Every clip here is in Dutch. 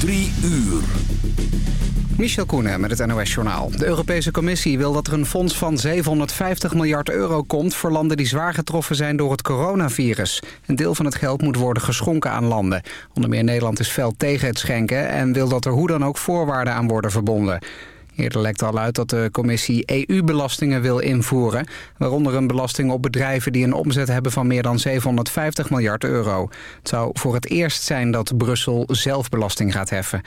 Drie uur. Michel Koenen met het NOS-journaal. De Europese Commissie wil dat er een fonds van 750 miljard euro komt... voor landen die zwaar getroffen zijn door het coronavirus. Een deel van het geld moet worden geschonken aan landen. Onder meer Nederland is fel tegen het schenken... en wil dat er hoe dan ook voorwaarden aan worden verbonden. Eerder lekte al uit dat de commissie EU-belastingen wil invoeren... waaronder een belasting op bedrijven die een omzet hebben van meer dan 750 miljard euro. Het zou voor het eerst zijn dat Brussel zelf belasting gaat heffen.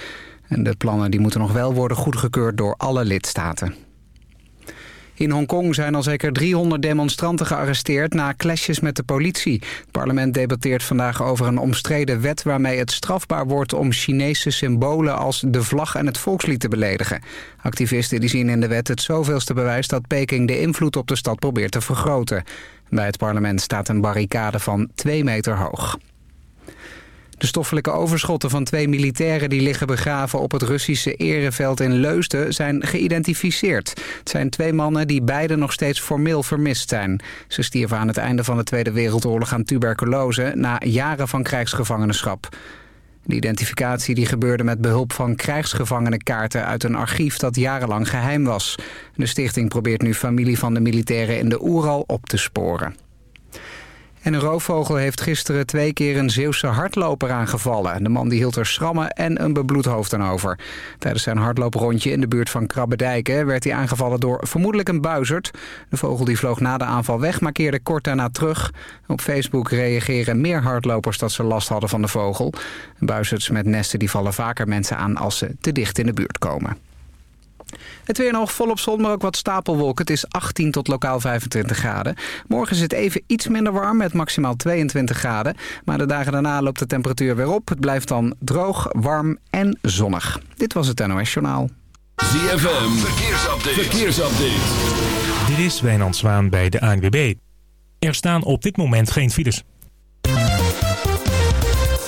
En de plannen die moeten nog wel worden goedgekeurd door alle lidstaten. In Hongkong zijn al zeker 300 demonstranten gearresteerd na clashes met de politie. Het parlement debatteert vandaag over een omstreden wet waarmee het strafbaar wordt om Chinese symbolen als de vlag en het volkslied te beledigen. Activisten die zien in de wet het zoveelste bewijs dat Peking de invloed op de stad probeert te vergroten. Bij het parlement staat een barricade van 2 meter hoog. De stoffelijke overschotten van twee militairen die liggen begraven op het Russische ereveld in Leusden zijn geïdentificeerd. Het zijn twee mannen die beide nog steeds formeel vermist zijn. Ze stierven aan het einde van de Tweede Wereldoorlog aan tuberculose na jaren van krijgsgevangenschap. De identificatie die gebeurde met behulp van krijgsgevangenenkaarten uit een archief dat jarenlang geheim was. De stichting probeert nu familie van de militairen in de Oeral op te sporen. En een roofvogel heeft gisteren twee keer een Zeeuwse hardloper aangevallen. De man die hield er schrammen en een bebloed hoofd aan over. Tijdens zijn hardlooprondje in de buurt van Krabbedijken werd hij aangevallen door vermoedelijk een buizerd. De vogel die vloog na de aanval weg, maar keerde kort daarna terug. Op Facebook reageren meer hardlopers dat ze last hadden van de vogel. Buizerds met nesten die vallen vaker mensen aan als ze te dicht in de buurt komen. Het weer nog volop zon, maar ook wat stapelwolken. Het is 18 tot lokaal 25 graden. Morgen is het even iets minder warm met maximaal 22 graden. Maar de dagen daarna loopt de temperatuur weer op. Het blijft dan droog, warm en zonnig. Dit was het NOS Journaal. ZFM, verkeersupdate. verkeersupdate. Dit is Wijnand Zwaan bij de ANWB. Er staan op dit moment geen files.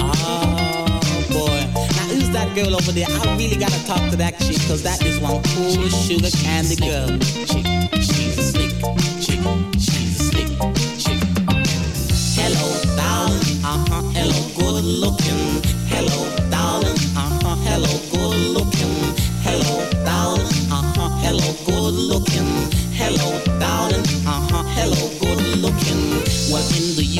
Oh boy. Now who's that girl over there? I really gotta talk to that chick, cause that is one cool sugar candy girl. Chick, she's a slick chick,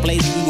place we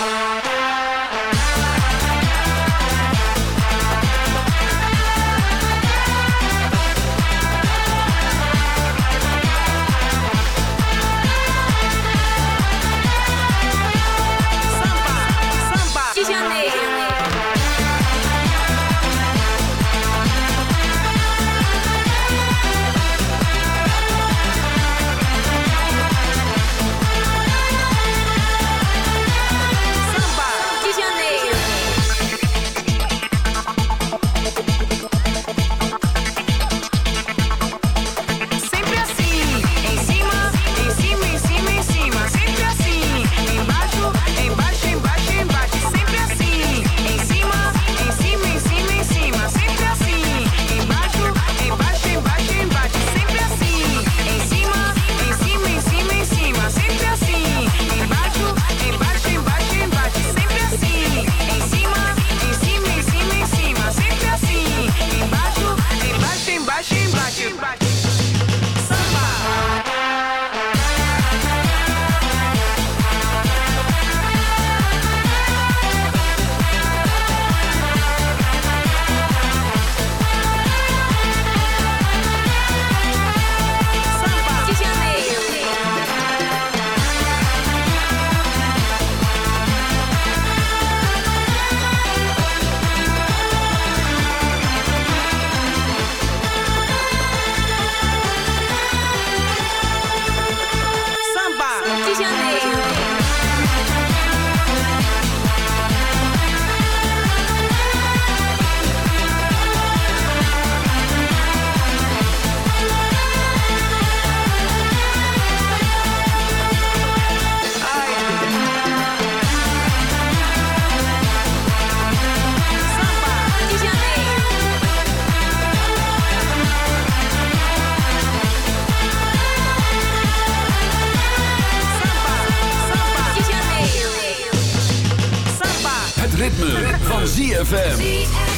Bye. ZFM.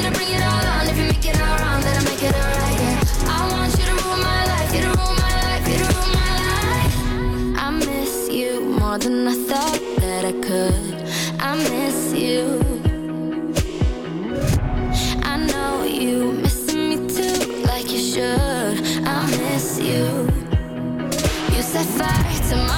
I I want you to rule my life, you to rule my life, you to rule my life. I miss you more than I thought that I could. I miss you. I know you missing me too, like you should. I miss you. You set fire to my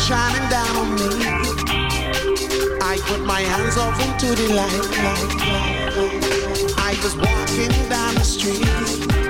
shining down on me. I put my hands off into the light. light, light, light. I was walking down the street.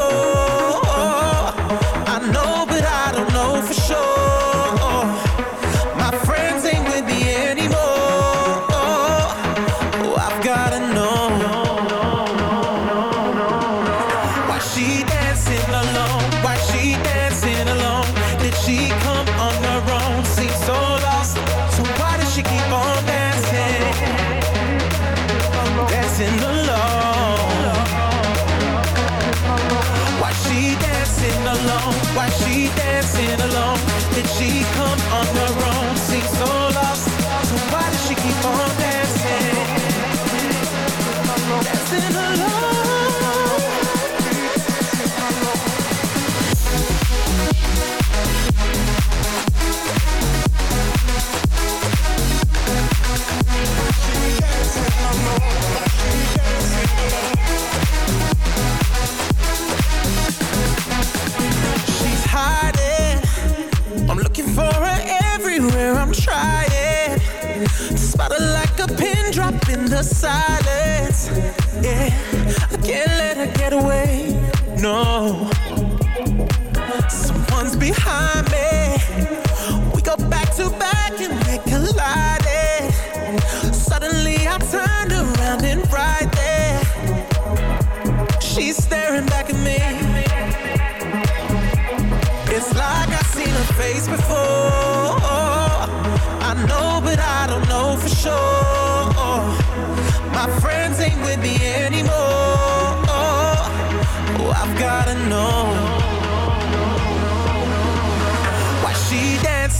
alone? Why she dancing alone? Did she come on her own? drop in the silence. Yeah, I can't let her get away. No.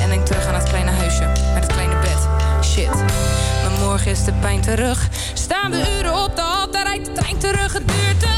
En denk terug aan het kleine huisje met het kleine bed. Shit, maar morgen is de pijn terug. Staan we uren op de hal, daar rijdt de trein terug. Het duurt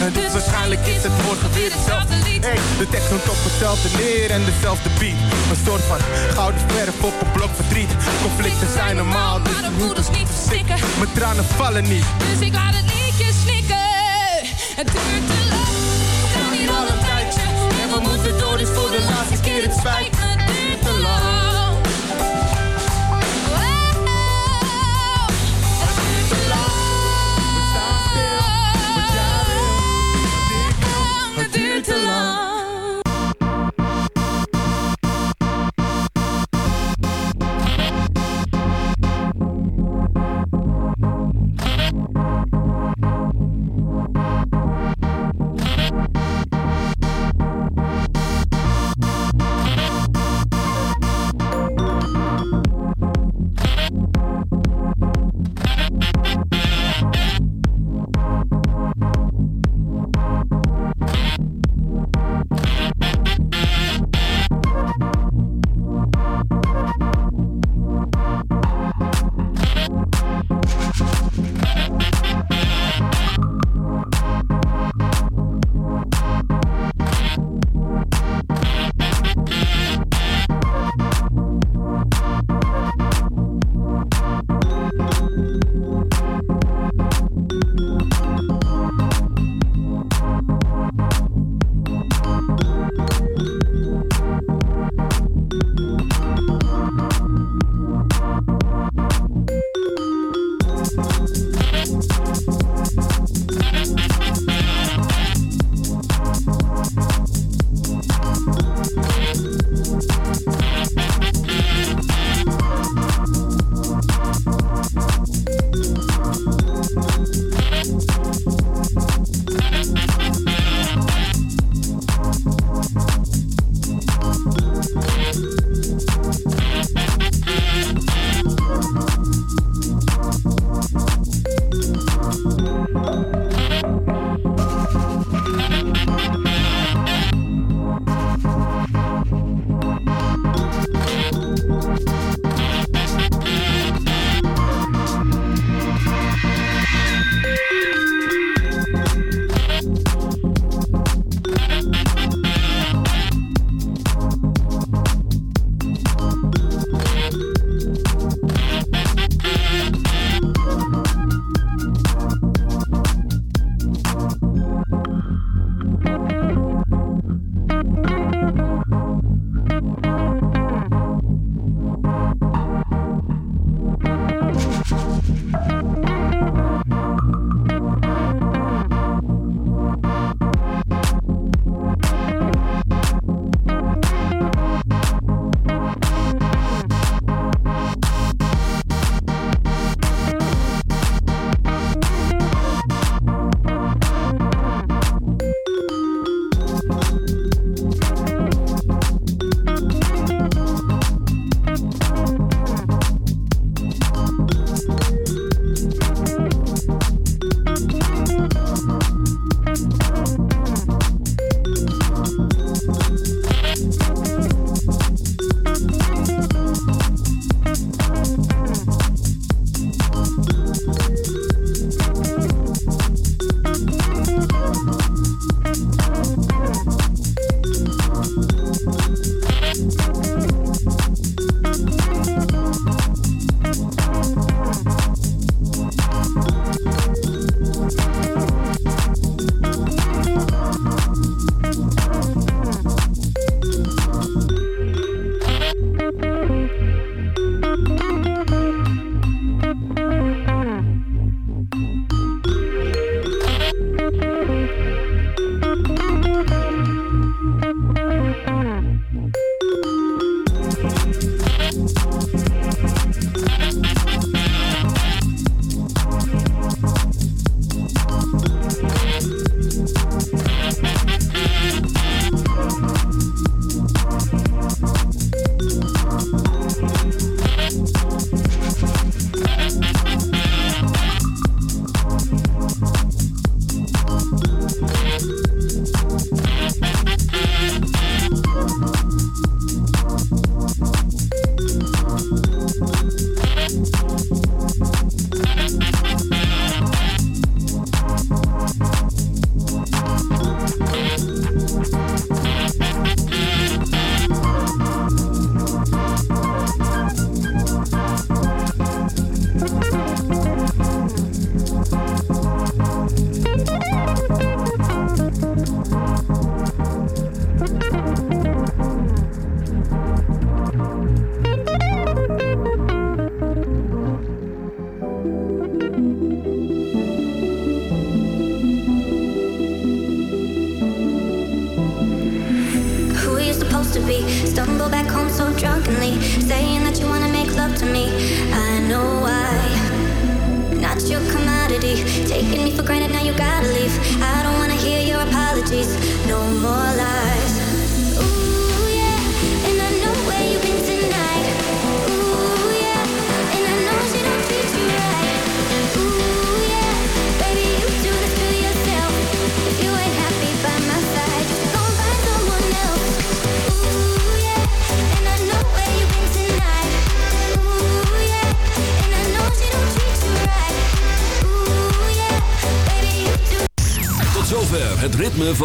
En dus waarschijnlijk is het morgen weer hetzelfde lied. Hey, de tekst noemt op hetzelfde neer en dezelfde beat. Een soort van gouden verf op een blok verdriet. Conflicten zijn normaal, dus Maar de voeders niet verstikken. mijn tranen vallen niet. Dus ik laat het liedje snikken. Het duurt te lang. We staan hier al een tijdje. En we moeten door, dus voor de laatste keer het spijt